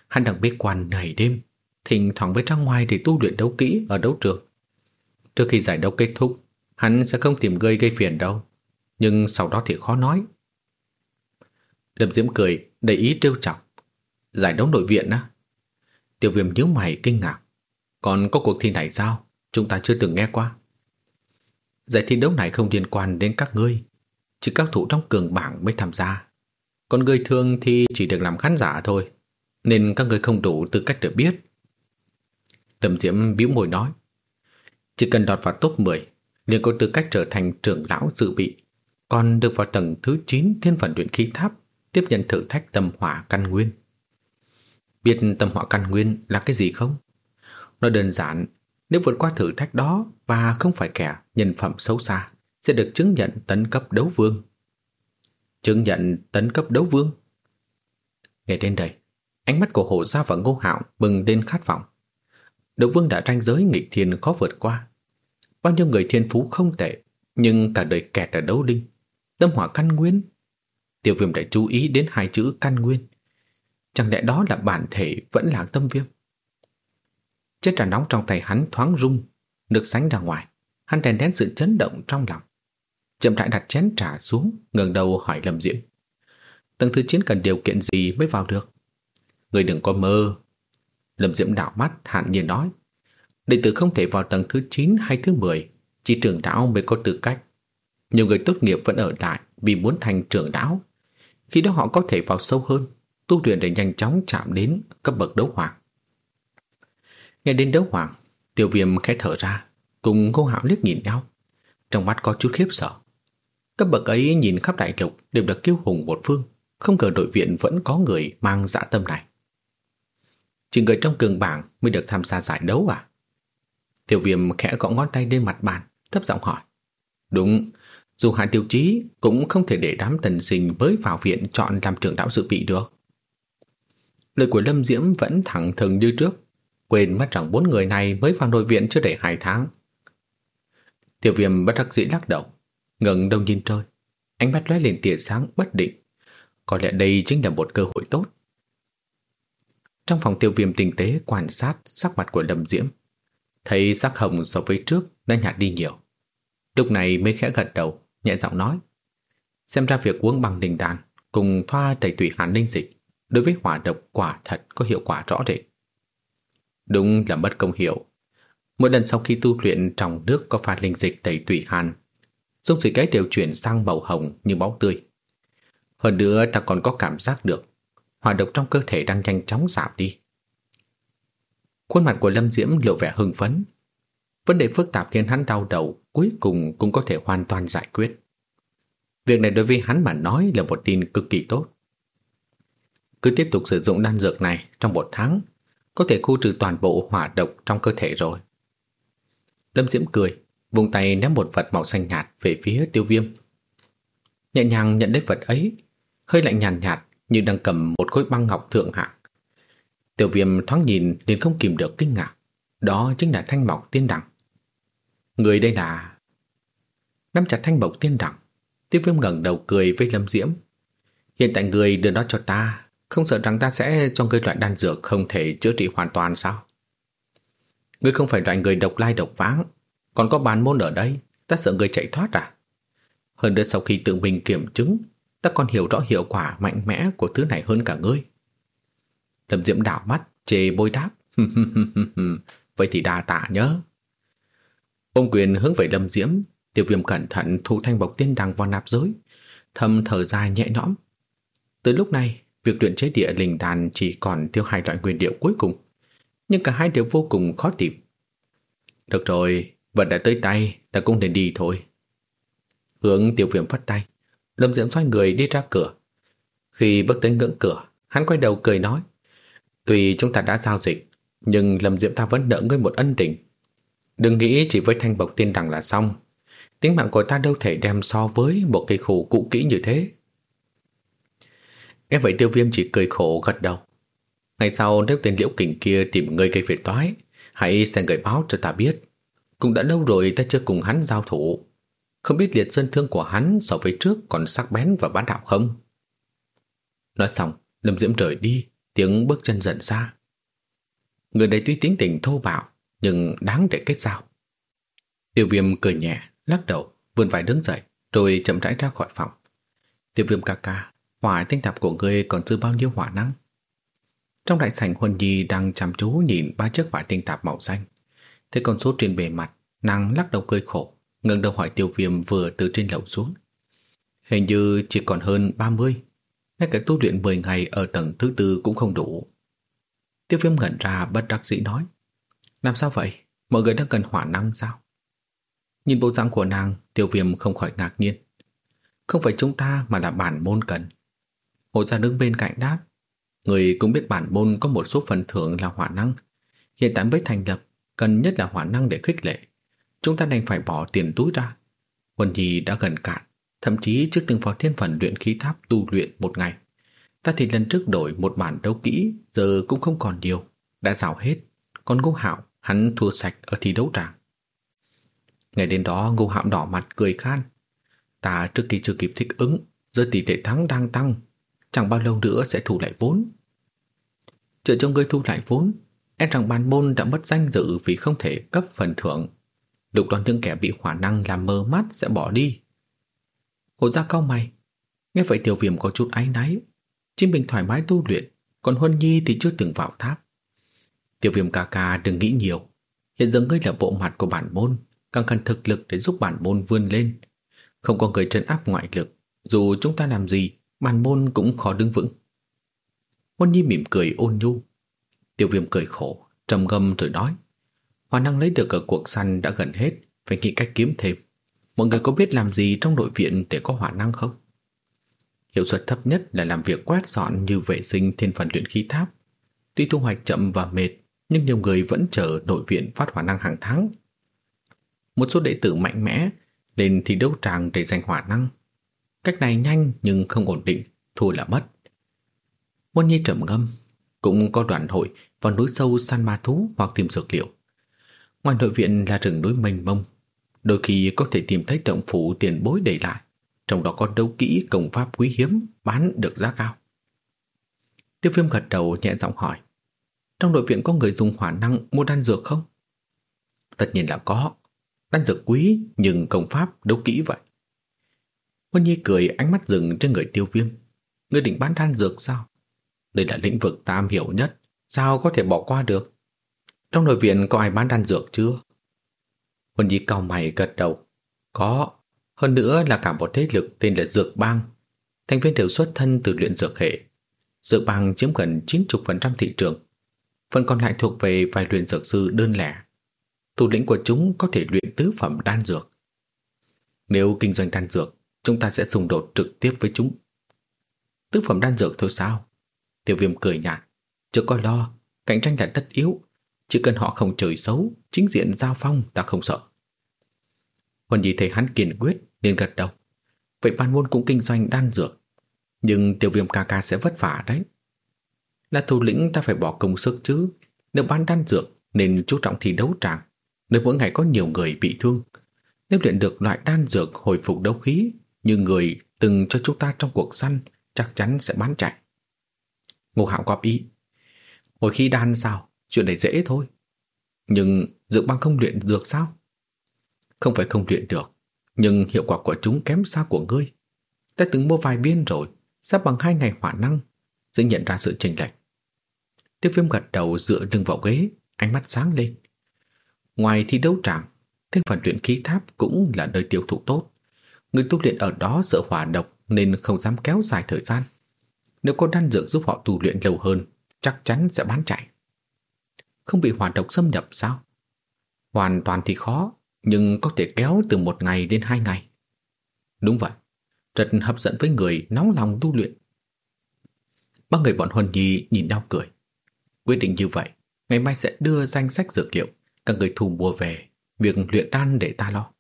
Hắn đang bế quan ngày đêm, thỉnh thoảng mới ra ngoài để tu luyện đấu kỹ ở đấu trường. Trước khi giải đấu kết thúc, hắn sẽ không tìm gây gây phiền đâu. Nhưng sau đó thì khó nói. Lâm Diễm cười, đầy ý trêu chọc. Giải đấu nội viện á? Tiểu viêm nhíu mày kinh ngạc. Còn có cuộc thi này sao? Chúng ta chưa từng nghe qua. Giải thi đấu này không liên quan đến các ngươi. Chỉ các thủ trong cường bảng mới tham gia. Còn người thường thì chỉ được làm khán giả thôi. Nên các người không đủ tư cách để biết. Lâm Diễm bĩu môi nói. Chỉ cần đọt vào top 10 liền có tư cách trở thành trưởng lão dự bị. Còn được vào tầng thứ 9 thiên phần luyện khí tháp tiếp nhận thử thách tâm hỏa căn nguyên. Biết tâm hỏa căn nguyên là cái gì không? Nó đơn giản, nếu vượt qua thử thách đó và không phải kẻ nhân phẩm xấu xa, sẽ được chứng nhận tấn cấp đấu vương. Chứng nhận tấn cấp đấu vương? Nghe đến đây, ánh mắt của Hồ Gia và Ngô Hạo bừng lên khát vọng. Đấu vương đã ranh giới nghịch thiên khó vượt qua. Bao nhiêu người thiên phú không tệ, nhưng cả đời kẹt ở đấu linh. Tâm hỏa căn nguyên Tiêu viêm đã chú ý đến hai chữ căn nguyên. Chẳng lẽ đó là bản thể vẫn là tâm viêm? Chiếc trà nóng trong tay hắn thoáng rung, được sánh ra ngoài. Hắn đèn đén sự chấn động trong lòng. Chậm rãi đặt chén trà xuống, ngẩng đầu hỏi Lâm Diễm. Tầng thứ 9 cần điều kiện gì mới vào được? Người đừng có mơ. Lâm Diễm đảo mắt hạn nhiên nói. Đệ tử không thể vào tầng thứ 9 hay thứ 10, chỉ trưởng đạo mới có tư cách. Nhiều người tốt nghiệp vẫn ở lại vì muốn thành trưởng đạo. Khi đó họ có thể vào sâu hơn, tu luyện để nhanh chóng chạm đến cấp bậc đấu hoàng. Nghe đến đấu hoàng, tiêu viêm khẽ thở ra, cùng ngô hạo liếc nhìn nhau. Trong mắt có chút khiếp sợ. Cấp bậc ấy nhìn khắp đại lục đều được kiêu hùng một phương, không ngờ đội viện vẫn có người mang dạ tâm này. Chỉ người trong cường bảng mới được tham gia giải đấu à? Tiểu viêm khẽ gõ ngón tay lên mặt bàn, thấp giọng hỏi. Đúng, dù hạ tiêu chí cũng không thể để đám tần sinh mới vào viện chọn làm trưởng đạo dự bị được. Lời của Lâm Diễm vẫn thẳng thừng như trước, quên mất rằng bốn người này mới vào nội viện chưa đầy hai tháng. Tiểu viêm bất đắc dĩ lắc đầu, ngẩng đầu nhìn trời. Ánh mắt lóe lên tia sáng bất định. Có lẽ đây chính là một cơ hội tốt. Trong phòng tiêu viêm tinh tế quan sát sắc mặt của Lâm Diễm, thấy sắc hồng so với trước đã nhạt đi nhiều. Lúc này mới khẽ gật đầu, nhẹ giọng nói. Xem ra việc uống bằng đình đàn cùng thoa tẩy tủy hàn linh dịch đối với hỏa độc quả thật có hiệu quả rõ rệt. Đúng là bất công hiệu. Mỗi lần sau khi tu luyện trong nước có pha linh dịch tẩy tủy hàn, dung dịch ấy đều chuyển sang màu hồng như máu tươi. Hơn nữa ta còn có cảm giác được hỏa độc trong cơ thể đang nhanh chóng giảm đi. Khuôn mặt của Lâm Diễm lộ vẻ hưng phấn. Vấn đề phức tạp khiến hắn đau đầu cuối cùng cũng có thể hoàn toàn giải quyết. Việc này đối với hắn mà nói là một tin cực kỳ tốt. Cứ tiếp tục sử dụng đan dược này trong một tháng, có thể khu trừ toàn bộ hỏa độc trong cơ thể rồi. Lâm Diễm cười, vùng tay ném một vật màu xanh nhạt về phía tiêu viêm. Nhẹ nhàng nhận lấy vật ấy, hơi lạnh nhàn nhạt, nhạt như đang cầm một khối băng ngọc thượng hạng. Tiêu viêm thoáng nhìn nên không kìm được kinh ngạc. Đó chính là thanh mộc tiên đẳng. Người đây là... Nắm chặt thanh mộc tiên đẳng. Tiêu viêm ngẩng đầu cười với Lâm Diễm. Hiện tại người đưa nó cho ta, không sợ rằng ta sẽ cho ngươi loại đan dược không thể chữa trị hoàn toàn sao? Ngươi không phải loại người độc lai độc vãng, còn có bàn môn ở đây, ta sợ ngươi chạy thoát à? Hơn nữa sau khi tự mình kiểm chứng, ta còn hiểu rõ hiệu quả mạnh mẽ của thứ này hơn cả ngươi. Lâm Diễm đảo mắt, chê bôi đáp. Vậy thì đa tạ nhớ. Ông quyền hướng về Lâm Diễm, tiêu viêm cẩn thận thu thanh bọc tiên đằng vào nạp giới, thầm thở dài nhẹ nhõm. Từ lúc này, việc luyện chế địa linh đàn chỉ còn tiêu hai loại nguyên liệu cuối cùng, nhưng cả hai đều vô cùng khó tìm. Được rồi, vật đã tới tay, ta cũng nên đi thôi. Hướng tiêu viêm phát tay, Lâm Diễm xoay người đi ra cửa. Khi bước tới ngưỡng cửa, hắn quay đầu cười nói. Tuy chúng ta đã giao dịch, nhưng Lâm Diễm ta vẫn nợ ngươi một ân tình. Đừng nghĩ chỉ với thanh bộc tiên đẳng là xong. Tính mạng của ta đâu thể đem so với một cây khổ cũ kỹ như thế. Nghe vậy tiêu viêm chỉ cười khổ gật đầu. Ngày sau nếu tên liễu kình kia tìm ngươi gây phiền toái, hãy sẽ gửi báo cho ta biết. Cũng đã lâu rồi ta chưa cùng hắn giao thủ. Không biết liệt sơn thương của hắn so với trước còn sắc bén và bá đạo không? Nói xong, Lâm Diễm rời đi, tiếng bước chân dần xa. Người này tuy tính tình thô bạo, nhưng đáng để kết giao. Tiêu viêm cười nhẹ, lắc đầu, vươn vai đứng dậy, rồi chậm rãi ra khỏi phòng. Tiêu viêm ca ca, hỏa tinh tạp của ngươi còn dư bao nhiêu hỏa năng? Trong đại sảnh Huân Nhi đang chăm chú nhìn ba chiếc vải tinh tạp màu xanh. Thấy con số trên bề mặt, nàng lắc đầu cười khổ, ngẩng đầu hỏi tiêu viêm vừa từ trên lầu xuống. Hình như chỉ còn hơn 30, ngay cả tu luyện 10 ngày ở tầng thứ tư cũng không đủ. Tiêu viêm ngẩn ra bất đắc dĩ nói. Làm sao vậy? Mọi người đang cần hỏa năng sao? Nhìn bộ dạng của nàng, tiêu viêm không khỏi ngạc nhiên. Không phải chúng ta mà là bản môn cần. Hồ gia đứng bên cạnh đáp. Người cũng biết bản môn có một số phần thưởng là hỏa năng. Hiện tại mới thành lập, cần nhất là hỏa năng để khích lệ. Chúng ta đành phải bỏ tiền túi ra. Quân Nhi đã gần cạn, thậm chí trước từng phó thiên phần luyện khí tháp tu luyện một ngày. Ta thì lần trước đổi một bản đấu kỹ, giờ cũng không còn nhiều, đã rào hết. Còn Ngô Hạo, hắn thua sạch ở thi đấu tràng. Ngày đến đó Ngô Hạo đỏ mặt cười khan. Ta trước khi chưa kịp thích ứng, giờ tỷ lệ thắng đang tăng, chẳng bao lâu nữa sẽ thu lại vốn. Chờ cho ngươi thu lại vốn, e rằng bàn môn đã mất danh dự vì không thể cấp phần thưởng. Lúc đó những kẻ bị hỏa năng làm mơ mắt sẽ bỏ đi. Hồ gia cao mày, nghe vậy tiểu viêm có chút áy náy. Chính mình thoải mái tu luyện, còn Huân Nhi thì chưa từng vào tháp. Tiểu viêm ca ca đừng nghĩ nhiều. Hiện giờ ngươi là bộ mặt của bản môn, càng cần thực lực để giúp bản môn vươn lên. Không có người trấn áp ngoại lực, dù chúng ta làm gì, bản môn cũng khó đứng vững. Huân Nhi mỉm cười ôn nhu. Tiểu viêm cười khổ, trầm ngâm rồi nói. Hoàn năng lấy được ở cuộc săn đã gần hết, phải nghĩ cách kiếm thêm. Mọi người có biết làm gì trong nội viện để có hỏa năng không? Hiệu suất thấp nhất là làm việc quét dọn như vệ sinh thiên phần luyện khí tháp. Tuy thu hoạch chậm và mệt, nhưng nhiều người vẫn chờ nội viện phát hỏa năng hàng tháng. Một số đệ tử mạnh mẽ lên thi đấu tràng để giành hỏa năng. Cách này nhanh nhưng không ổn định, thua là mất. Môn nhi trầm ngâm, cũng có đoàn hội vào núi sâu săn ma thú hoặc tìm dược liệu. Ngoài nội viện là rừng núi mênh mông, đôi khi có thể tìm thấy động phủ tiền bối để lại, trong đó có đấu kỹ công pháp quý hiếm bán được giá cao. Tiêu viêm gật đầu nhẹ giọng hỏi, trong đội viện có người dùng hỏa năng mua đan dược không? Tất nhiên là có, đan dược quý nhưng công pháp đấu kỹ vậy. Huân Nhi cười ánh mắt dừng trên người tiêu viêm. Ngươi định bán đan dược sao? Đây là lĩnh vực ta am hiểu nhất, sao có thể bỏ qua được? Trong nội viện có ai bán đan dược chưa? Huân Nhi cau mày gật đầu. Có, hơn nữa là cả một thế lực tên là Dược Bang. Thành viên đều xuất thân từ luyện dược hệ. Dược Bang chiếm gần 90% thị trường. Phần còn lại thuộc về vài luyện dược sư đơn lẻ. Thủ lĩnh của chúng có thể luyện tứ phẩm đan dược. Nếu kinh doanh đan dược, chúng ta sẽ xung đột trực tiếp với chúng. Tứ phẩm đan dược thôi sao? Tiểu viêm cười nhạt. Chưa có lo, cạnh tranh là tất yếu. Chỉ cần họ không trời xấu, chính diện giao phong ta không sợ. Huân Nhi thấy hắn kiên quyết nên gật đầu. Vậy ban môn cũng kinh doanh đan dược. Nhưng Tiểu viêm ca ca sẽ vất vả đấy. Là thủ lĩnh ta phải bỏ công sức chứ. Nếu bán đan dược nên chú trọng thi đấu tràng. Nếu mỗi ngày có nhiều người bị thương. Nếu luyện được loại đan dược hồi phục đấu khí như người từng cho chúng ta trong cuộc săn chắc chắn sẽ bán chạy. Ngô Hạo góp ý. Hồi khi đan sao? Chuyện này dễ thôi. Nhưng dược băng không luyện được sao? Không phải không luyện được, nhưng hiệu quả của chúng kém xa của ngươi. Ta từng mua vài viên rồi, sắp bằng hai ngày hỏa năng, dễ nhận ra sự chênh lệch. Tiêu viêm gật đầu dựa lưng vào ghế, ánh mắt sáng lên. Ngoài thi đấu tràng, thiên phần luyện khí tháp cũng là nơi tiêu thụ tốt. Người tu luyện ở đó sợ hỏa độc nên không dám kéo dài thời gian. Nếu có đan dược giúp họ tu luyện lâu hơn, chắc chắn sẽ bán chạy. Không bị hỏa độc xâm nhập sao? Hoàn toàn thì khó, nhưng có thể kéo từ một ngày đến hai ngày. Đúng vậy, rất hấp dẫn với người nóng lòng tu luyện. Ba người bọn Huân Nhi nhìn nhau cười. Quyết định như vậy, ngày mai sẽ đưa danh sách dược liệu, các người thu mua về, việc luyện đan để ta lo.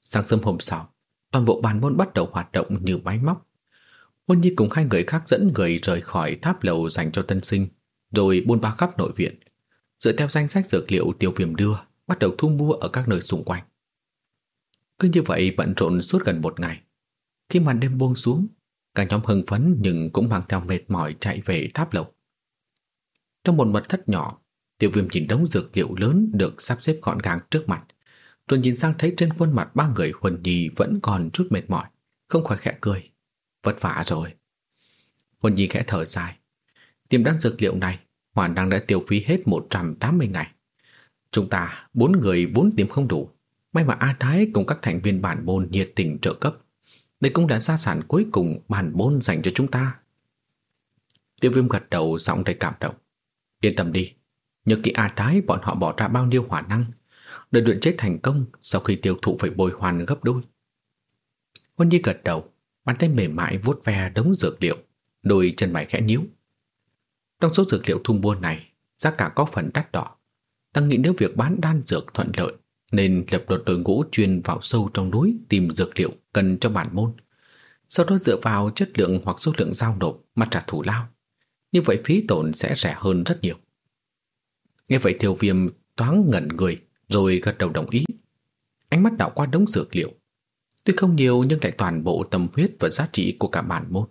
Sáng sớm hôm sau, toàn bộ bàn môn bắt đầu hoạt động như máy móc. Huân Nhi cùng hai người khác dẫn người rời khỏi tháp lầu dành cho tân sinh, rồi buôn ba khắp nội viện. Dựa theo danh sách dược liệu tiêu viêm đưa, bắt đầu thu mua ở các nơi xung quanh. Cứ như vậy bận rộn suốt gần một ngày. Khi màn đêm buông xuống, cả nhóm hưng phấn nhưng cũng mang theo mệt mỏi chạy về tháp lầu. Trong một mật thất nhỏ, tiêu viêm nhìn đống dược liệu lớn được sắp xếp gọn gàng trước mặt, rồi nhìn sang thấy trên khuôn mặt ba người huần nhi vẫn còn chút mệt mỏi, không khỏi khẽ cười. Vất vả rồi. Huần nhi khẽ thở dài. Tìm đám dược liệu này, Hoàn đang đã tiêu phí hết 180 ngày. Chúng ta, bốn người vốn tìm không đủ. May mà A Thái cùng các thành viên bản môn nhiệt tình trợ cấp. Đây cũng là gia sản cuối cùng bản bôn dành cho chúng ta. Tiêu viêm gật đầu giọng đầy cảm động. Yên tâm đi, nhờ kỹ A Thái bọn họ bỏ ra bao nhiêu hỏa năng. Đợi luyện chế thành công sau khi tiêu thụ phải bồi hoàn gấp đôi. Huân Nhi gật đầu, bàn tay mềm mại vuốt ve đống dược liệu, đôi chân mày khẽ nhíu. Trong số dược liệu thu mua này, giá cả có phần đắt đỏ. Tăng nghĩ nếu việc bán đan dược thuận lợi, nên lập đột đội ngũ chuyên vào sâu trong núi tìm dược liệu cần cho bản môn. Sau đó dựa vào chất lượng hoặc số lượng giao nộp mà trả thù lao. Như vậy phí tổn sẽ rẻ hơn rất nhiều. Nghe vậy thiều viêm thoáng ngẩn người rồi gật đầu đồng ý. Ánh mắt đảo qua đống dược liệu. Tuy không nhiều nhưng lại toàn bộ tâm huyết và giá trị của cả bản môn.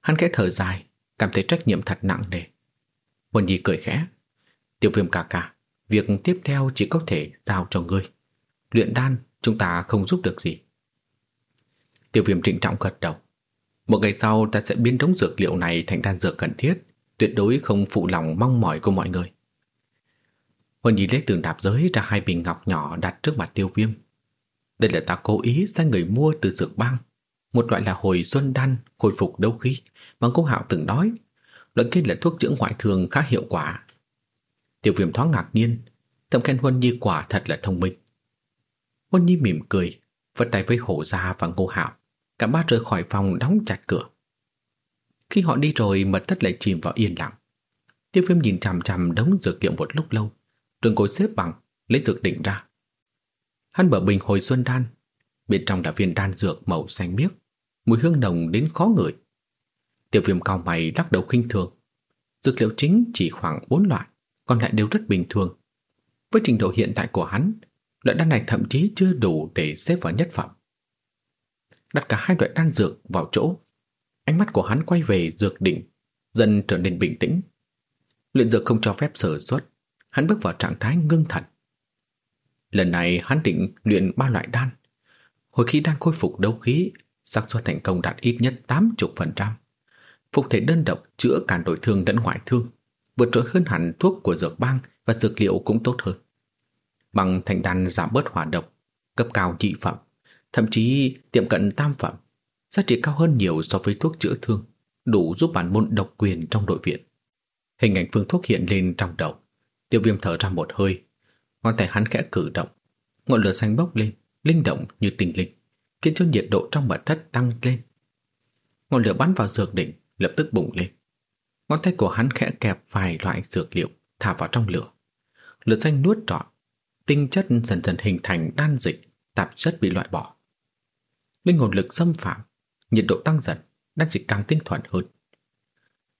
Hắn khẽ thở dài, cảm thấy trách nhiệm thật nặng nề. Huân Nhi cười khẽ. Tiểu viêm ca ca, việc tiếp theo chỉ có thể giao cho ngươi. Luyện đan, chúng ta không giúp được gì. Tiêu viêm trịnh trọng gật đầu. Một ngày sau ta sẽ biến đống dược liệu này thành đan dược cần thiết, tuyệt đối không phụ lòng mong mỏi của mọi người. Huân Nhi lấy từ đạp giới ra hai bình ngọc nhỏ đặt trước mặt tiêu viêm. Đây là ta cố ý sai người mua từ dược băng. Một loại là hồi xuân đan, khôi phục đấu khí, mà cô Hạo từng nói. Loại kia là thuốc chữa ngoại thường khá hiệu quả. Tiêu viêm thoáng ngạc nhiên, thầm khen Huân Nhi quả thật là thông minh. Huân Nhi mỉm cười, vất tay với hổ gia và ngô hạo. Cả ba rời khỏi phòng đóng chặt cửa. Khi họ đi rồi mật thất lại chìm vào yên lặng. Tiêu viêm nhìn chằm chằm đống dược liệu một lúc lâu, rồi ngồi xếp bằng, lấy dược định ra. Hắn mở bình hồi xuân đan, bên trong là viên đan dược màu xanh biếc, mùi hương nồng đến khó ngửi. Tiêu viêm cao mày lắc đầu khinh thường. Dược liệu chính chỉ khoảng 4 loại, còn lại đều rất bình thường. Với trình độ hiện tại của hắn, loại đan này thậm chí chưa đủ để xếp vào nhất phẩm. Đặt cả hai loại đan dược vào chỗ, ánh mắt của hắn quay về dược đỉnh, dần trở nên bình tĩnh. Luyện dược không cho phép sở xuất, hắn bước vào trạng thái ngưng thần. Lần này hắn định luyện ba loại đan. Hồi khi đan khôi phục đấu khí, xác suất thành công đạt ít nhất 80%. Phục thể đơn độc chữa cả nội thương lẫn ngoại thương, vượt trội hơn hẳn thuốc của dược bang và dược liệu cũng tốt hơn. Bằng thành đan giảm bớt hỏa độc, cấp cao dị phẩm, thậm chí tiệm cận tam phẩm, giá trị cao hơn nhiều so với thuốc chữa thương, đủ giúp bản môn độc quyền trong đội viện. Hình ảnh phương thuốc hiện lên trong đầu, tiêu viêm thở ra một hơi, ngón tay hắn khẽ cử động, ngọn lửa xanh bốc lên, linh động như tình linh, khiến cho nhiệt độ trong mật thất tăng lên. Ngọn lửa bắn vào dược đỉnh, lập tức bùng lên. Ngón tay của hắn khẽ kẹp vài loại dược liệu thả vào trong lửa. Lửa xanh nuốt trọn, tinh chất dần dần hình thành đan dịch, tạp chất bị loại bỏ. Linh hồn lực xâm phạm, nhiệt độ tăng dần, đan dịch càng tinh thuần hơn.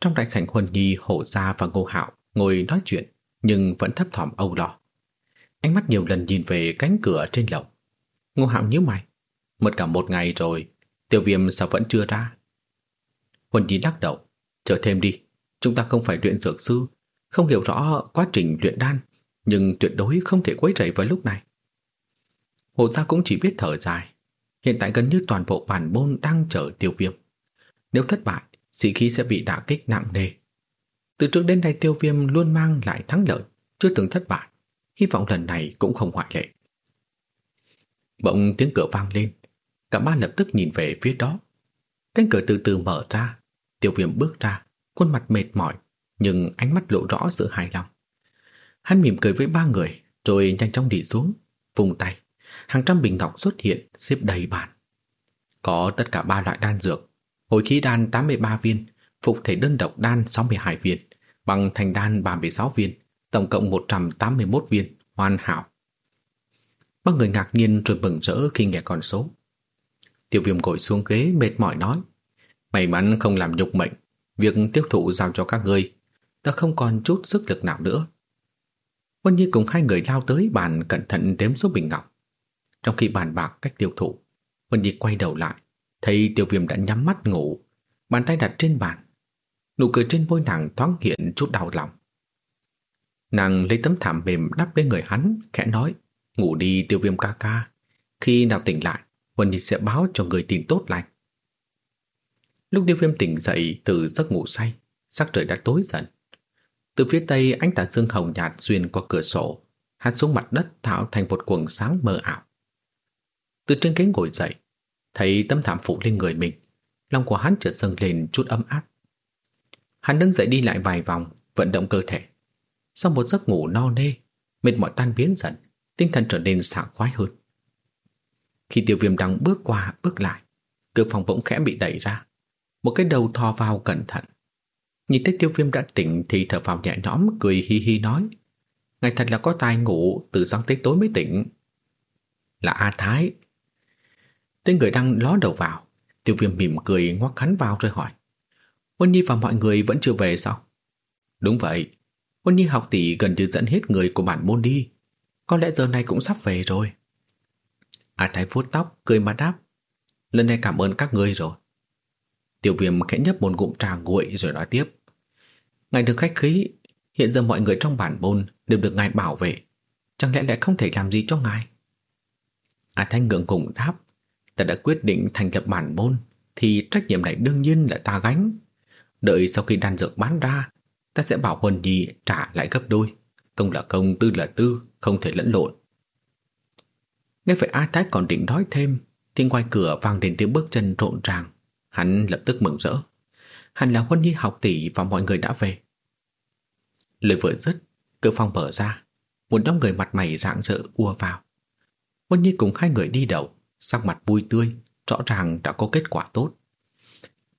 Trong đại sảnh Huân Nhi, Hộ Gia và Ngô Hạo ngồi nói chuyện, nhưng vẫn thấp thỏm âu lo. Ánh mắt nhiều lần nhìn về cánh cửa trên lầu. Ngô Hạo nhíu mày, mất cả một ngày rồi, tiêu viêm sao vẫn chưa ra? Huân Nhi lắc đầu, chờ thêm đi, chúng ta không phải luyện dược sư, không hiểu rõ quá trình luyện đan, nhưng tuyệt đối không thể quấy rầy vào lúc này. Hồ gia cũng chỉ biết thở dài, hiện tại gần như toàn bộ bản môn đang chờ tiêu viêm. Nếu thất bại, sĩ khí sẽ bị đả kích nặng nề. Từ trước đến nay tiêu viêm luôn mang lại thắng lợi, chưa từng thất bại. Hy vọng lần này cũng không ngoại lệ. Bỗng tiếng cửa vang lên, cả ba lập tức nhìn về phía đó. Cánh cửa từ từ mở ra, tiêu viêm bước ra, khuôn mặt mệt mỏi, nhưng ánh mắt lộ rõ sự hài lòng. Hắn mỉm cười với ba người, rồi nhanh chóng đi xuống, vùng tay. Hàng trăm bình ngọc xuất hiện, xếp đầy bàn. Có tất cả ba loại đan dược, hồi khí đan 83 viên, phục thể đơn độc đan 62 viên, bằng thành đan 36 viên, tổng cộng 181 viên, hoàn hảo. Ba người ngạc nhiên rồi mừng rỡ khi nghe con số. Tiểu viêm ngồi xuống ghế mệt mỏi nói, may mắn không làm nhục mệnh, việc tiêu thụ giao cho các ngươi, ta không còn chút sức lực nào nữa. quân Nhi cùng hai người lao tới bàn cẩn thận đếm số bình ngọc. Trong khi bàn bạc cách tiêu thụ, Vân Nhi quay đầu lại, thấy tiêu viêm đã nhắm mắt ngủ, bàn tay đặt trên bàn. Nụ cười trên môi nàng thoáng hiện chút đau lòng. Nàng lấy tấm thảm mềm đắp lên người hắn, khẽ nói, ngủ đi tiêu viêm ca ca. Khi nào tỉnh lại, Vân Nhi sẽ báo cho người tin tốt lành. Lúc tiêu viêm tỉnh dậy từ giấc ngủ say, sắc trời đã tối dần. Từ phía tây ánh tà dương hồng nhạt xuyên qua cửa sổ, hạt xuống mặt đất tạo thành một quần sáng mờ ảo. Từ trên ghế ngồi dậy, thấy tấm thảm phủ lên người mình, lòng của hắn chợt dâng lên chút ấm áp. Hắn đứng dậy đi lại vài vòng, vận động cơ thể. Sau một giấc ngủ no nê, mệt mỏi tan biến dần, tinh thần trở nên sảng khoái hơn. Khi tiêu viêm đang bước qua bước lại, cửa phòng bỗng khẽ bị đẩy ra. Một cái đầu thò vào cẩn thận. Nhìn thấy tiêu viêm đã tỉnh thì thở vào nhẹ nhõm cười hi hi nói. Ngày thật là có tài ngủ từ sáng tới tối mới tỉnh. Là A Thái. Tên người đang ló đầu vào. Tiêu viêm mỉm cười ngoắc hắn vào rồi hỏi. Huân Nhi và mọi người vẫn chưa về sao? Đúng vậy. Huân Nhi học tỷ gần như dẫn hết người của bản môn đi. Có lẽ giờ này cũng sắp về rồi. A Thái vuốt tóc, cười mà đáp. Lần này cảm ơn các ngươi rồi. tiêu viêm khẽ nhấp một ngụm trà nguội rồi nói tiếp. Ngài được khách khí, hiện giờ mọi người trong bản môn đều được ngài bảo vệ. Chẳng lẽ lại không thể làm gì cho ngài? A Thanh ngượng cùng đáp. Ta đã quyết định thành lập bản môn, thì trách nhiệm này đương nhiên là ta gánh. Đợi sau khi đan dược bán ra, ta sẽ bảo Huân Nhi trả lại gấp đôi. Công là công, tư là tư, không thể lẫn lộn. Nghe vậy A Thái còn định nói thêm, thì ngoài cửa vang đến tiếng bước chân rộn ràng. Hắn lập tức mừng rỡ. Hắn là Huân Nhi học tỷ và mọi người đã về. Lời vừa dứt, cửa phòng mở ra. Một nhóm người mặt mày rạng rỡ ùa vào. Huân Nhi cùng hai người đi đầu, sắc mặt vui tươi, rõ ràng đã có kết quả tốt.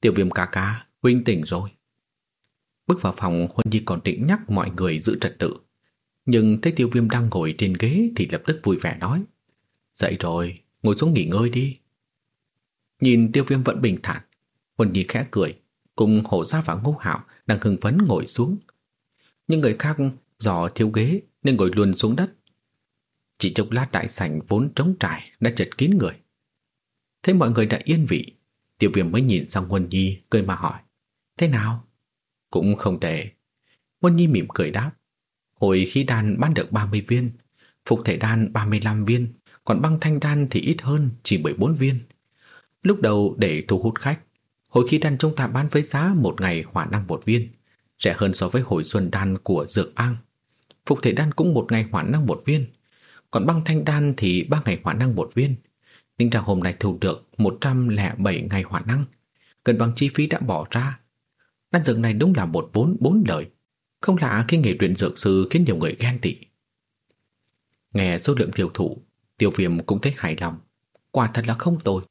Tiểu viêm ca ca, huynh tỉnh rồi. Bước vào phòng Huân Nhi còn định nhắc mọi người giữ trật tự Nhưng thấy tiêu viêm đang ngồi trên ghế Thì lập tức vui vẻ nói Dậy rồi, ngồi xuống nghỉ ngơi đi Nhìn tiêu viêm vẫn bình thản Huân Nhi khẽ cười Cùng hổ ra và ngô hạo Đang hưng phấn ngồi xuống Nhưng người khác do thiếu ghế Nên ngồi luôn xuống đất chỉ chốc lát đại sảnh vốn trống trải Đã chật kín người Thấy mọi người đã yên vị Tiêu viêm mới nhìn sang Huân Nhi cười mà hỏi Thế nào? Cũng không tệ. Huân Nhi mỉm cười đáp. Hồi khi đan bán được 30 viên, phục thể đan 35 viên, còn băng thanh đan thì ít hơn, chỉ 14 viên. Lúc đầu để thu hút khách, hồi khi đan chúng ta bán với giá một ngày hỏa năng một viên, rẻ hơn so với hồi xuân đan của Dược An. Phục thể đan cũng một ngày hỏa năng một viên, còn băng thanh đan thì ba ngày hỏa năng một viên. Tính ra hôm nay thu được 107 ngày hỏa năng, gần bằng chi phí đã bỏ ra. Đan dược này đúng là một vốn bốn lời Không lạ khi nghề luyện dược sư khiến nhiều người ghen tị. Nghe số lượng tiêu thụ Tiêu viêm cũng thấy hài lòng. Quả thật là không tồi.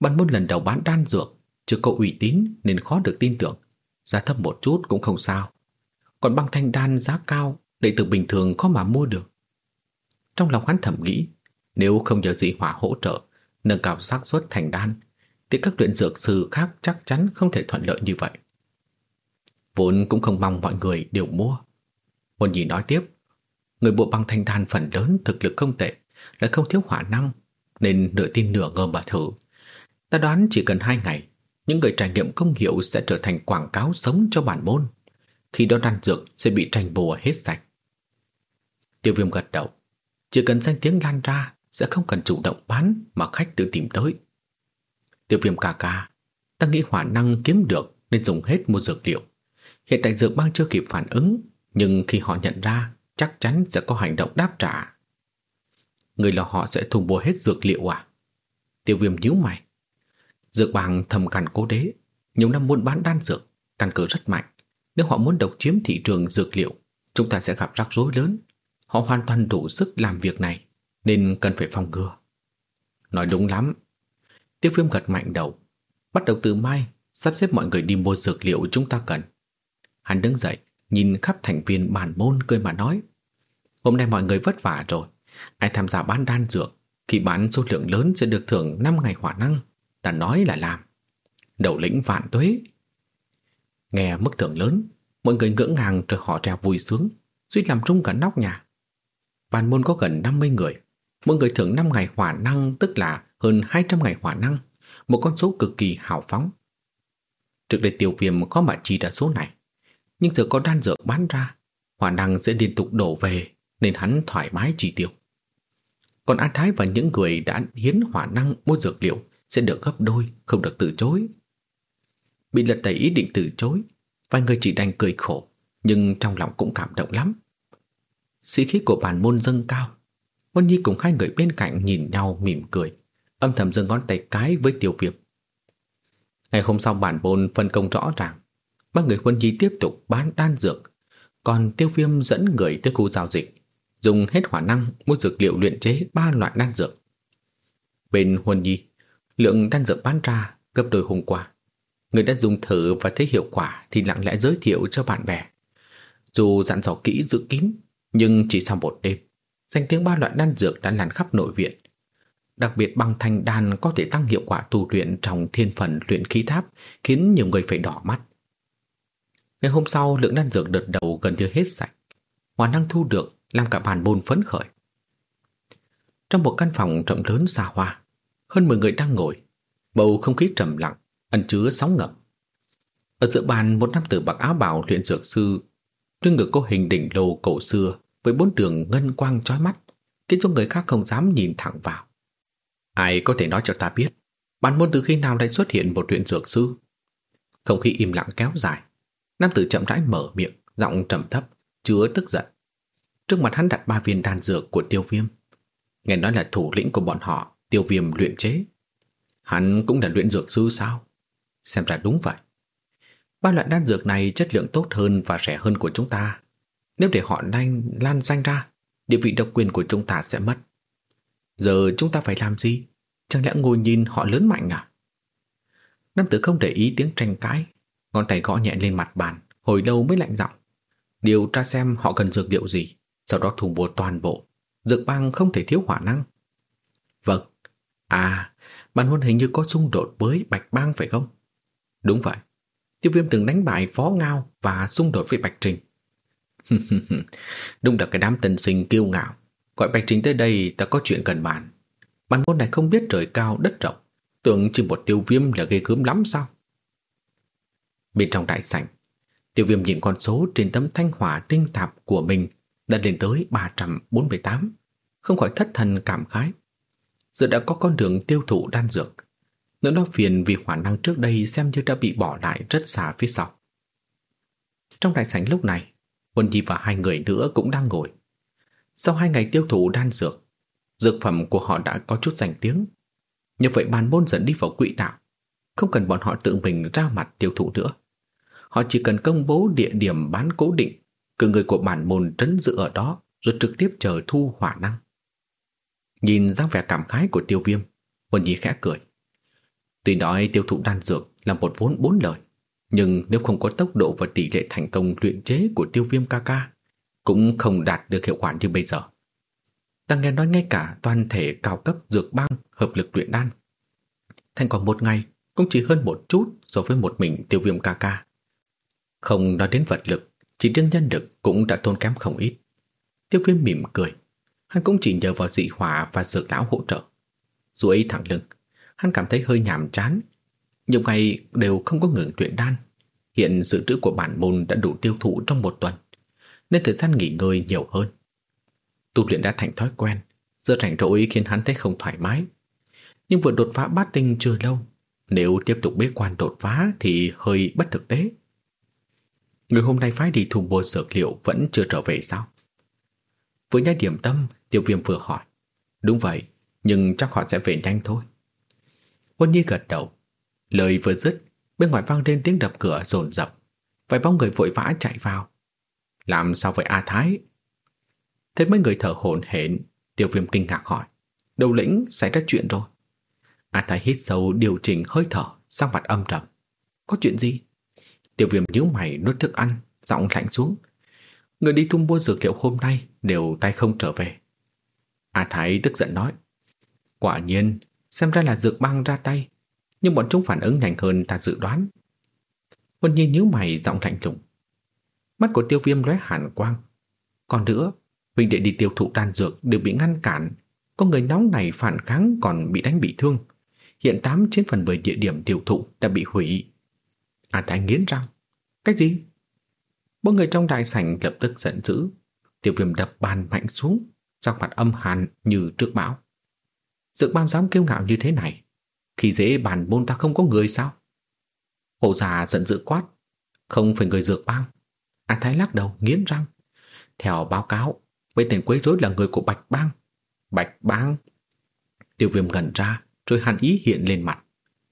Bắn môn lần đầu bán đan dược Chưa có uy tín nên khó được tin tưởng. Giá thấp một chút cũng không sao. Còn băng thanh đan giá cao Đệ tử bình thường khó mà mua được. Trong lòng hắn thầm nghĩ, Nếu không nhờ dị hỏa hỗ trợ, Nâng cao xác suất thành đan, Thì các luyện dược sư khác chắc chắn không thể thuận lợi như vậy. Vốn cũng không mong mọi người đều mua. Hồn Nhi nói tiếp, Người bộ băng thanh đan phần lớn thực lực không tệ, Lại không thiếu hỏa năng, Nên nửa tin nửa ngờ mà thử. Ta đoán chỉ cần hai ngày, Những người trải nghiệm công hiệu sẽ trở thành quảng cáo sống cho bản môn. Khi đó đan dược sẽ bị tranh bùa hết sạch. Tiêu viêm gật đầu. Chỉ cần danh tiếng lan ra, Sẽ không cần chủ động bán Mà khách tự tìm tới. Tiêu viêm ca ca, Ta nghĩ hỏa năng kiếm được Nên dùng hết mua dược liệu. Hiện tại dược bang chưa kịp phản ứng, Nhưng khi họ nhận ra, Chắc chắn sẽ có hành động đáp trả. Người là họ sẽ thùng mua hết dược liệu à? Tiêu viêm nhíu mày. Dược bang thầm cằn cố đế, Nhiều năm muốn bán đan dược, Căn cứ rất mạnh. Nếu họ muốn độc chiếm thị trường dược liệu, Chúng ta sẽ gặp rắc rối lớn. Họ hoàn toàn đủ sức làm việc này Nên cần phải phòng ngừa Nói đúng lắm Tiêu viêm gật mạnh đầu Bắt đầu từ mai Sắp xếp mọi người đi mua dược liệu chúng ta cần Hắn đứng dậy, nhìn khắp thành viên bản môn cười mà nói. Hôm nay mọi người vất vả rồi. Ai tham gia bán đan dược, khi bán số lượng lớn sẽ được thưởng 5 ngày hỏa năng. Ta nói là làm. Đầu lĩnh vạn tuế. Nghe mức thưởng lớn, mọi người ngỡ ngàng rồi họ treo vui sướng, suýt làm rung cả nóc nhà. Bản môn có gần 50 người, mỗi người thưởng 5 ngày hỏa năng tức là hơn 200 ngày hỏa năng, một con số cực kỳ hào phóng. Trước đây tiêu viêm có mà chi ra số này, nhưng giờ có đan dược bán ra, hỏa năng sẽ liên tục đổ về nên hắn thoải mái chi tiêu. Còn An Thái và những người đã hiến hỏa năng mua dược liệu sẽ được gấp đôi, không được từ chối. Bị lật tẩy ý định từ chối, vài người chỉ đành cười khổ, nhưng trong lòng cũng cảm động lắm. Sĩ khí của bản môn dâng cao, Quân Nhi cùng hai người bên cạnh nhìn nhau mỉm cười, âm thầm giơ ngón tay cái với tiêu viêm. Ngày hôm sau bản môn phân công rõ ràng, ba người Huân Nhi tiếp tục bán đan dược, còn tiêu viêm dẫn người tới khu giao dịch, dùng hết hỏa năng mua dược liệu luyện chế ba loại đan dược. Bên Huân Nhi, lượng đan dược bán ra gấp đôi hôm qua. Người đã dùng thử và thấy hiệu quả thì lặng lẽ giới thiệu cho bạn bè. Dù dặn dò kỹ giữ kín, nhưng chỉ sau một đêm, danh tiếng ba loại đan dược đã lan khắp nội viện. Đặc biệt băng thanh đan có thể tăng hiệu quả tu luyện trong thiên phần luyện khí tháp, khiến nhiều người phải đỏ mắt. Ngày hôm sau lượng đan dược đợt đầu gần như hết sạch. Hoàn năng thu được Làm cả bàn môn phấn khởi. Trong một căn phòng rộng lớn xa hoa Hơn 10 người đang ngồi. Bầu không khí trầm lặng Ẩn chứa sóng ngập Ở giữa bàn một nam tử mặc áo bào luyện dược sư Lưng ngực có hình đỉnh lô cổ xưa. Với bốn đường ngân quang chói mắt Khiến cho người khác không dám nhìn thẳng vào Ai có thể nói cho ta biết Bản môn từ khi nào lại xuất hiện một luyện dược sư Không khí im lặng kéo dài Nam tử chậm rãi mở miệng, giọng trầm thấp, chứa tức giận. Trước mặt hắn đặt ba viên đan dược của tiêu viêm. Nghe nói là thủ lĩnh của bọn họ, tiêu viêm luyện chế. Hắn cũng là luyện dược sư sao? Xem ra đúng vậy. Ba loại đan dược này chất lượng tốt hơn và rẻ hơn của chúng ta. Nếu để họ nhanh lan danh ra, địa vị độc quyền của chúng ta sẽ mất. Giờ chúng ta phải làm gì? Chẳng lẽ ngồi nhìn họ lớn mạnh à? Nam tử không để ý tiếng tranh cãi, ngón tay gõ nhẹ lên mặt bàn, Hồi lâu mới lạnh giọng. Điều tra xem họ cần dược liệu gì Sau đó thu mua toàn bộ. Dược băng không thể thiếu hỏa năng. Vâng. À Bạn Huân hình như có xung đột với Bạch Bang phải không? Đúng vậy. Tiêu viêm từng đánh bại Phó Ngao Và xung đột với Bạch Trình. Đúng là cái đám tân sinh kiêu ngạo. Gọi Bạch Trình tới đây ta có chuyện cần bàn. Bàn môn này không biết trời cao đất rộng. Tưởng chỉ một tiêu viêm là ghê gớm lắm sao? Bên trong đại sảnh Tiêu viêm nhìn con số trên tấm thanh hỏa tinh tạp của mình đã lên tới 348, không khỏi thất thần cảm khái. Giờ đã có con đường tiêu thụ đan dược, nỗi lo phiền vì hỏa năng trước đây xem như đã bị bỏ lại rất xa phía sau. Trong đại sảnh lúc này, Quân Nhi và hai người nữa cũng đang ngồi. Sau hai ngày tiêu thụ đan dược, dược phẩm của họ đã có chút danh tiếng. Như vậy bàn môn dẫn đi vào quỹ đạo, không cần bọn họ tự mình ra mặt tiêu thụ nữa. Họ chỉ cần công bố địa điểm bán cố định, cử người của bản môn trấn giữ ở đó rồi trực tiếp chờ thu hỏa năng. Nhìn dáng vẻ cảm khái của tiêu viêm, Quân Nhi khẽ cười. Tuy nói tiêu thụ đan dược là một vốn bốn lời, nhưng nếu không có tốc độ và tỷ lệ thành công luyện chế của tiêu viêm ca ca, cũng không đạt được hiệu quả như bây giờ. Ta nghe nói ngay cả toàn thể cao cấp dược băng hợp lực luyện đan. Thành còn một ngày cũng chỉ hơn một chút so với một mình tiêu viêm ca ca. Không nói đến vật lực, chỉ riêng nhân lực cũng đã tốn kém không ít. Tiêu viêm mỉm cười. Hắn cũng chỉ nhờ vào dị hỏa và dược lão hỗ trợ. Duỗi thẳng lưng, hắn cảm thấy hơi nhàm chán. Nhiều ngày đều không có ngừng luyện đan. Hiện dự trữ của bản môn đã đủ tiêu thụ trong một tuần, nên thời gian nghỉ ngơi nhiều hơn. Tu luyện đã thành thói quen, giờ rảnh rỗi khiến hắn thấy không thoải mái. Nhưng vừa đột phá bát tinh chưa lâu, nếu tiếp tục bế quan đột phá thì hơi bất thực tế. Người hôm nay phái đi thu mua dược liệu vẫn chưa trở về sao? Với nhai điểm tâm, tiêu viêm vừa hỏi. Đúng vậy, nhưng chắc họ sẽ về nhanh thôi. Quân Nhi gật đầu. Lời vừa dứt, bên ngoài vang lên tiếng đập cửa rồn rập. Vài bóng người vội vã chạy vào. Làm sao vậy A Thái? Thấy mấy người thở hổn hển, tiêu viêm kinh ngạc hỏi. Đầu lĩnh xảy ra chuyện rồi. A Thái hít sâu điều chỉnh hơi thở, sang mặt âm trầm. Có chuyện gì? Tiêu viêm nhíu mày nuốt thức ăn, giọng lạnh xuống. Người đi thu mua dược liệu hôm nay đều tay không trở về. A Thái tức giận nói. Quả nhiên, xem ra là dược băng ra tay, nhưng bọn chúng phản ứng nhanh hơn ta dự đoán. Quân Nhi nhíu mày giọng lạnh lùng. Mắt của tiêu viêm lóe hàn quang. Còn nữa, huynh đệ đi tiêu thụ đan dược đều bị ngăn cản. Có người nóng này phản kháng còn bị đánh bị thương. Hiện 8 trên phần 10 địa điểm tiêu thụ đã bị hủy. A Thái nghiến răng. Cái gì? Bốn người trong đại sảnh lập tức giận dữ. Tiêu viêm đập bàn mạnh xuống, sắc mặt âm hàn như trước bão. Dược bam dám kêu ngạo như thế này. Khi dễ bàn môn ta không có người sao? Hộ già giận dữ quát. Không phải người dược bang. A Thái lắc đầu, nghiến răng. Theo báo cáo, mấy tên quấy rối là người của Bạch Bang. Bạch Bang? Tiêu viêm ngẩn ra, rồi hàn ý hiện lên mặt.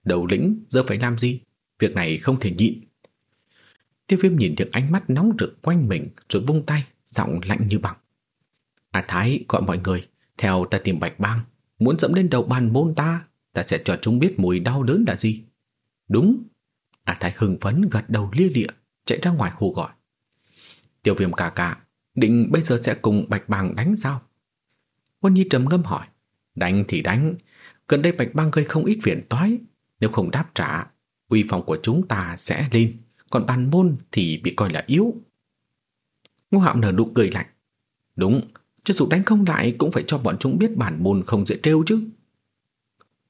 Đầu lĩnh, giờ phải làm gì? Việc này không thể nhịn. Tiêu viêm nhìn được ánh mắt nóng rực quanh mình rồi vung tay, giọng lạnh như bằng. À Thái gọi mọi người, theo ta tìm bạch bang, muốn dẫm lên đầu bàn môn ta, ta sẽ cho chúng biết mùi đau đớn là gì. Đúng. À Thái hưng phấn gật đầu lia lịa, chạy ra ngoài hô gọi. Tiêu viêm cả cả, định bây giờ sẽ cùng bạch bang đánh sao? Quân Nhi trầm ngâm hỏi, đánh thì đánh, gần đây bạch bang gây không ít phiền toái, nếu không đáp trả uy phong của chúng ta sẽ lên, còn bàn môn thì bị coi là yếu. Ngô Hạo nở nụ cười lạnh. Đúng, cho dù đánh không lại cũng phải cho bọn chúng biết bản môn không dễ trêu chứ.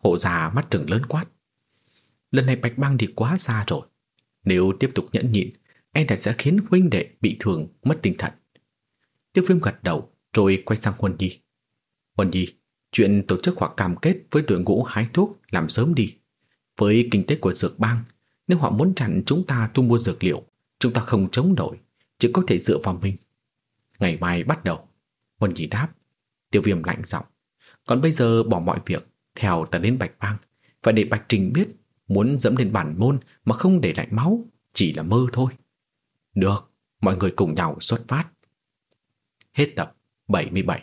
Hộ già mắt trừng lớn quát. Lần này Bạch Bang đi quá xa rồi. Nếu tiếp tục nhẫn nhịn, em đã sẽ khiến huynh đệ bị thương, mất tinh thần. Tiêu viêm gật đầu, rồi quay sang Huân Nhi. Huân Nhi, chuyện tổ chức hoặc cam kết với đội ngũ hái thuốc làm sớm đi. Với kinh tế của dược bang, nếu họ muốn chặn chúng ta thu mua dược liệu, chúng ta không chống nổi, chỉ có thể dựa vào mình. Ngày mai bắt đầu. Huân Nhi đáp. Tiêu viêm lạnh giọng. Còn bây giờ bỏ mọi việc, theo ta đến Bạch Bang, phải để Bạch Trình biết muốn dẫm lên bản môn mà không để lại máu, chỉ là mơ thôi. Được, mọi người cùng nhau xuất phát. Hết tập 77